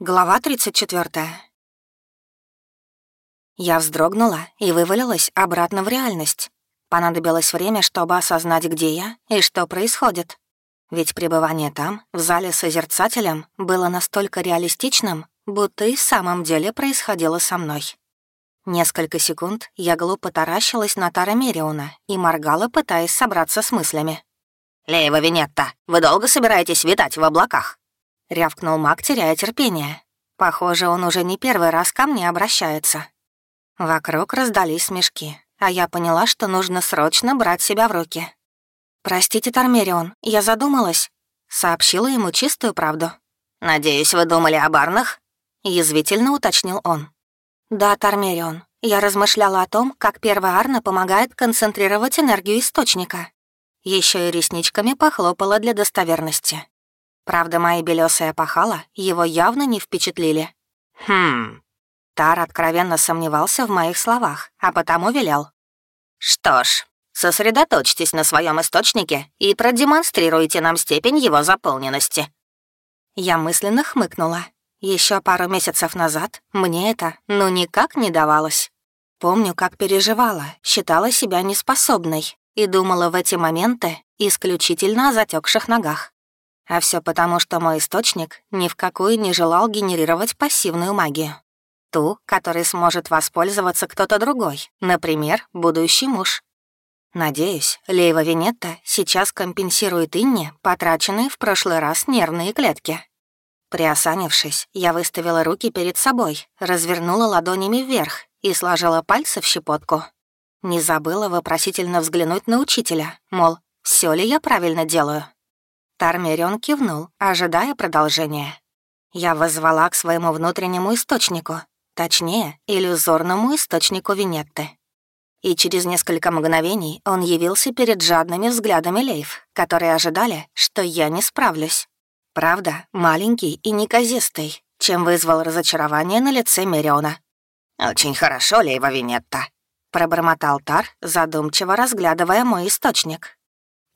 Глава 34. Я вздрогнула и вывалилась обратно в реальность. Понадобилось время, чтобы осознать, где я и что происходит. Ведь пребывание там, в зале с созерцателем, было настолько реалистичным, будто и в самом деле происходило со мной. Несколько секунд я глупо таращилась на Тара Мериона и моргала, пытаясь собраться с мыслями. «Леева Винетта, вы долго собираетесь витать в облаках?» — рявкнул маг, теряя терпение. Похоже, он уже не первый раз ко мне обращается. Вокруг раздались смешки, а я поняла, что нужно срочно брать себя в руки. «Простите, Тармерион, я задумалась», — сообщила ему чистую правду. «Надеюсь, вы думали о барнах?» — язвительно уточнил он. «Да, Тармерион, я размышляла о том, как первая Арна помогает концентрировать энергию источника. Еще и ресничками похлопала для достоверности. Правда, мои белёсые опахала его явно не впечатлили. «Хм...» Тар откровенно сомневался в моих словах, а потому велел. «Что ж, сосредоточьтесь на своем источнике и продемонстрируйте нам степень его заполненности». Я мысленно хмыкнула. Еще пару месяцев назад мне это ну никак не давалось. Помню, как переживала, считала себя неспособной и думала в эти моменты исключительно о затекших ногах. А все потому, что мой источник ни в какую не желал генерировать пассивную магию. Ту, которой сможет воспользоваться кто-то другой, например, будущий муж. Надеюсь, Лейва Винетта сейчас компенсирует Инне потраченные в прошлый раз нервные клетки. Приосанившись, я выставила руки перед собой, развернула ладонями вверх и сложила пальцы в щепотку. Не забыла вопросительно взглянуть на учителя, мол, все ли я правильно делаю. Тармерион кивнул, ожидая продолжения. Я вызвала к своему внутреннему источнику, точнее, иллюзорному источнику Винетты. И через несколько мгновений он явился перед жадными взглядами Лейв, которые ожидали, что я не справлюсь. Правда, маленький и неказистый, чем вызвал разочарование на лице Мериона. «Очень хорошо, Лейва Винетта», — пробормотал Тар, задумчиво разглядывая мой источник.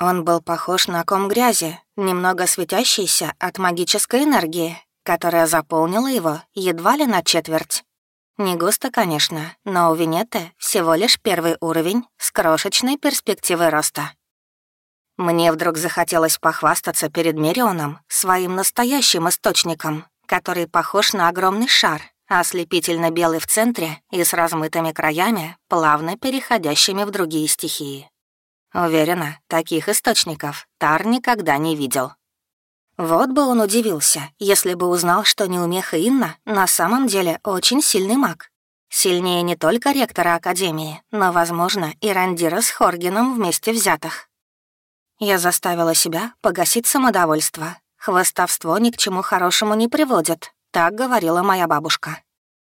Он был похож на ком грязи, немного светящийся от магической энергии, которая заполнила его едва ли на четверть. Не густо, конечно, но у Винеты всего лишь первый уровень с крошечной перспективой роста. Мне вдруг захотелось похвастаться перед Мерионом своим настоящим источником, который похож на огромный шар, ослепительно белый в центре и с размытыми краями, плавно переходящими в другие стихии. Уверена, таких источников Тар никогда не видел. Вот бы он удивился, если бы узнал, что неумеха Инна на самом деле очень сильный маг. Сильнее не только ректора Академии, но, возможно, и Рандира с Хоргином вместе взятых. Я заставила себя погасить самодовольство. Хвостовство ни к чему хорошему не приводит, так говорила моя бабушка.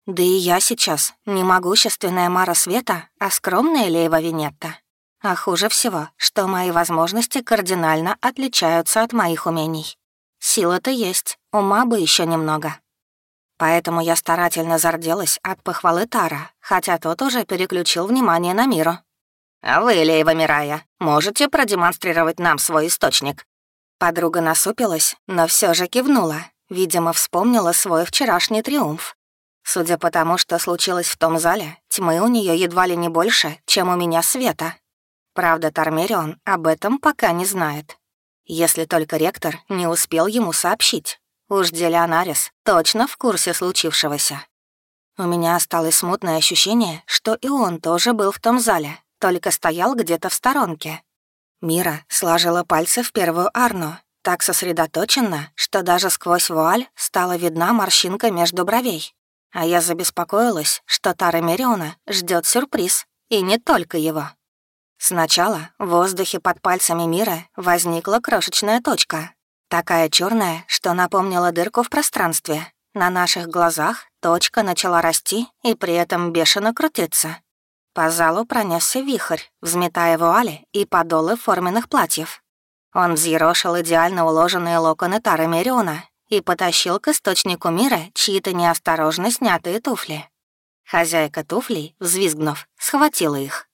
Да и я сейчас не могущественная Мара Света, а скромная Лейва Винетта. А хуже всего, что мои возможности кардинально отличаются от моих умений. Сила-то есть, ума бы еще немного. Поэтому я старательно зарделась от похвалы Тара, хотя тот уже переключил внимание на миру. «А вы, Лейва Мирая, можете продемонстрировать нам свой источник?» Подруга насупилась, но все же кивнула. Видимо, вспомнила свой вчерашний триумф. Судя по тому, что случилось в том зале, тьмы у нее едва ли не больше, чем у меня света. Правда, Тармерион об этом пока не знает. Если только ректор не успел ему сообщить. Уж Делионарис точно в курсе случившегося. У меня осталось смутное ощущение, что и он тоже был в том зале, только стоял где-то в сторонке. Мира сложила пальцы в первую арну, так сосредоточенно, что даже сквозь вуаль стала видна морщинка между бровей. А я забеспокоилась, что Тара Мериона ждет сюрприз, и не только его. Сначала в воздухе под пальцами мира возникла крошечная точка, такая черная, что напомнила дырку в пространстве. На наших глазах точка начала расти и при этом бешено крутиться. По залу пронесся вихрь, взметая вуали и подолы форменных платьев. Он взъерошил идеально уложенные локоны Тары Мериона и потащил к источнику мира чьи-то неосторожно снятые туфли. Хозяйка туфлей, взвизгнув, схватила их.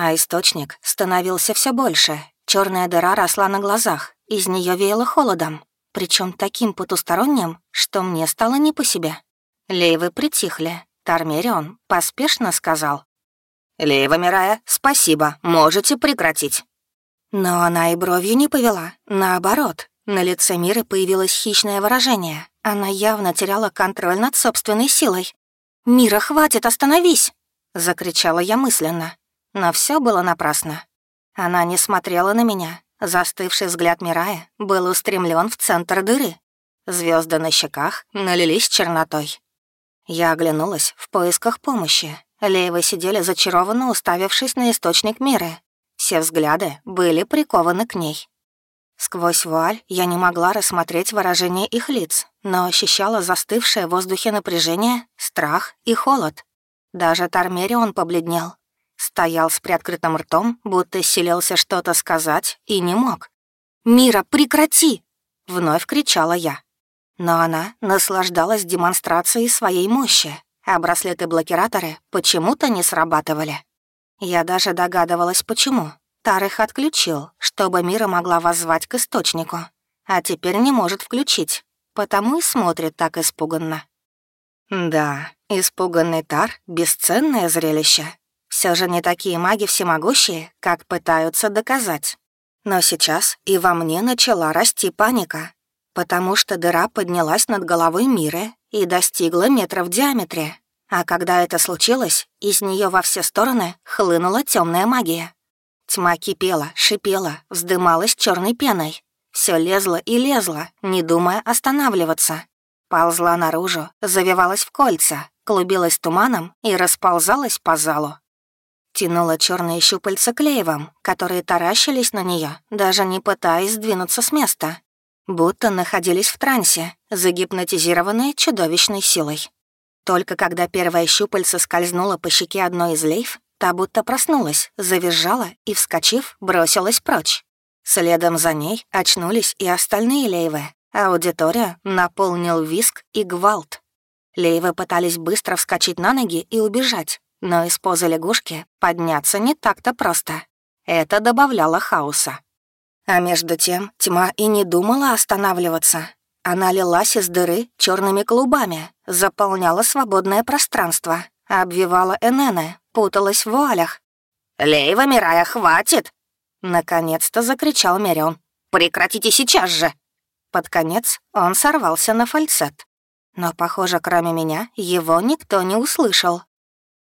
А источник становился все больше. Черная дыра росла на глазах, из нее веяло холодом. причем таким потусторонним, что мне стало не по себе. Лейвы притихли. Тармерион поспешно сказал. «Лейва Мирая, спасибо, можете прекратить». Но она и бровью не повела. Наоборот, на лице Миры появилось хищное выражение. Она явно теряла контроль над собственной силой. «Мира, хватит, остановись!» — закричала я мысленно. Но все было напрасно. Она не смотрела на меня. Застывший взгляд Мирая был устремлен в центр дыры. Звезды на щеках налились чернотой. Я оглянулась в поисках помощи. Леевы сидели зачарованно уставившись на источник мира. Все взгляды были прикованы к ней. Сквозь вуаль я не могла рассмотреть выражение их лиц, но ощущала застывшее в воздухе напряжение, страх и холод. Даже Тармерион побледнел. Стоял с приоткрытым ртом, будто селился что-то сказать, и не мог. «Мира, прекрати!» — вновь кричала я. Но она наслаждалась демонстрацией своей мощи, а браслеты-блокираторы почему-то не срабатывали. Я даже догадывалась, почему. Тар их отключил, чтобы Мира могла воззвать к источнику, а теперь не может включить, потому и смотрит так испуганно. Да, испуганный Тар — бесценное зрелище. Все же не такие маги всемогущие, как пытаются доказать. Но сейчас и во мне начала расти паника, потому что дыра поднялась над головой Миры и достигла метра в диаметре. А когда это случилось, из нее во все стороны хлынула темная магия. Тьма кипела, шипела, вздымалась черной пеной. Все лезло и лезло, не думая останавливаться. Ползла наружу, завивалась в кольца, клубилась туманом и расползалась по залу. Тянула черные щупальца клеевом, которые таращились на нее, даже не пытаясь сдвинуться с места будто находились в трансе, загипнотизированные чудовищной силой. Только когда первая щупальца скользнула по щеке одной из лейф, та будто проснулась, завизжала и, вскочив, бросилась прочь. Следом за ней очнулись и остальные лейвы. Аудитория наполнил виск и гвалт. Лейвы пытались быстро вскочить на ноги и убежать, но из позы лягушки подняться не так-то просто. Это добавляло хаоса. А между тем тьма и не думала останавливаться. Она лилась из дыры черными клубами, заполняла свободное пространство, обвивала Энены, путалась в вуалях. «Лейва, Мирая, хватит!» Наконец-то закричал Мерион. «Прекратите сейчас же!» Под конец он сорвался на фальцет. Но, похоже, кроме меня, его никто не услышал.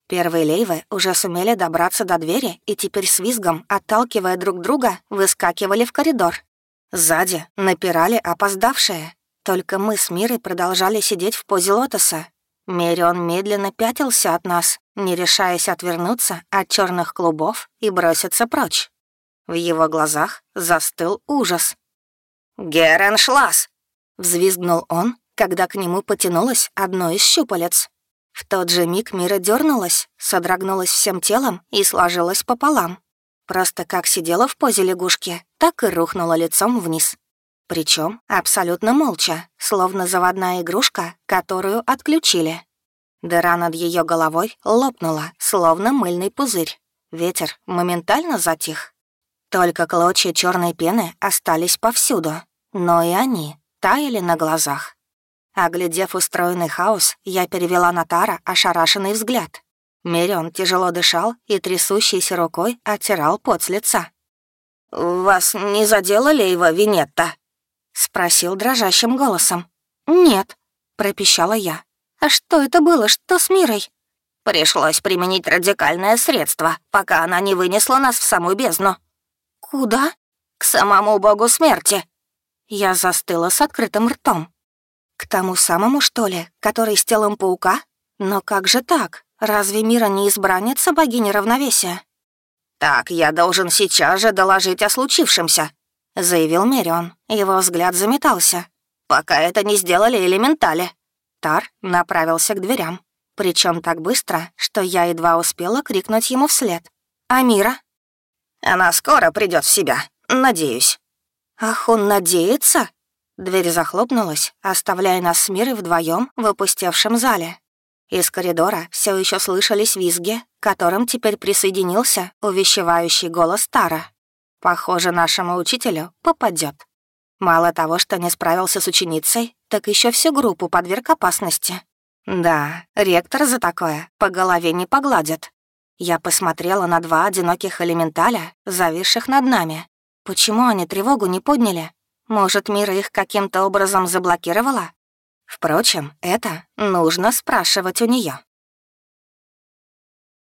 Первые лейвы уже сумели добраться до двери и теперь с визгом, отталкивая друг друга, выскакивали в коридор. Сзади напирали опоздавшие. Только мы с Мирой продолжали сидеть в позе лотоса. Мерион медленно пятился от нас, не решаясь отвернуться от черных клубов и броситься прочь. В его глазах застыл ужас. «Герен Шлас!» — взвизгнул он, когда к нему потянулось одно из щупалец. В тот же миг Мира дернулась, содрогнулась всем телом и сложилась пополам. Просто как сидела в позе лягушки, так и рухнула лицом вниз. Причем абсолютно молча, словно заводная игрушка, которую отключили. Дыра над ее головой лопнула, словно мыльный пузырь. Ветер моментально затих. Только клочья черной пены остались повсюду, но и они таяли на глазах. Оглядев устроенный хаос, я перевела на Тара ошарашенный взгляд. Мерион тяжело дышал и трясущейся рукой оттирал пот с лица. «Вас не задела Лейва Винетта?» — спросил дрожащим голосом. «Нет», — пропищала я. «А что это было? Что с Мирой?» «Пришлось применить радикальное средство, пока она не вынесла нас в самую бездну». «Куда?» «К самому богу смерти». Я застыла с открытым ртом. К тому самому, что ли, который с телом паука? Но как же так? Разве Мира не избранница богини равновесия? «Так, я должен сейчас же доложить о случившемся», — заявил Мерион. Его взгляд заметался. «Пока это не сделали элементали». Тар направился к дверям. Причем так быстро, что я едва успела крикнуть ему вслед. «А Мира?» «Она скоро придет в себя, надеюсь». «Ах, он надеется?» Дверь захлопнулась, оставляя нас с Мирой вдвоем в опустевшем зале. Из коридора все еще слышались визги, к которым теперь присоединился увещевающий голос Тара. Похоже, нашему учителю попадет. Мало того, что не справился с ученицей, так еще всю группу подверг опасности. Да, ректор за такое по голове не погладит. Я посмотрела на два одиноких элементаля, зависших над нами. Почему они тревогу не подняли? Может, Мира их каким-то образом заблокировала? Впрочем, это нужно спрашивать у нее.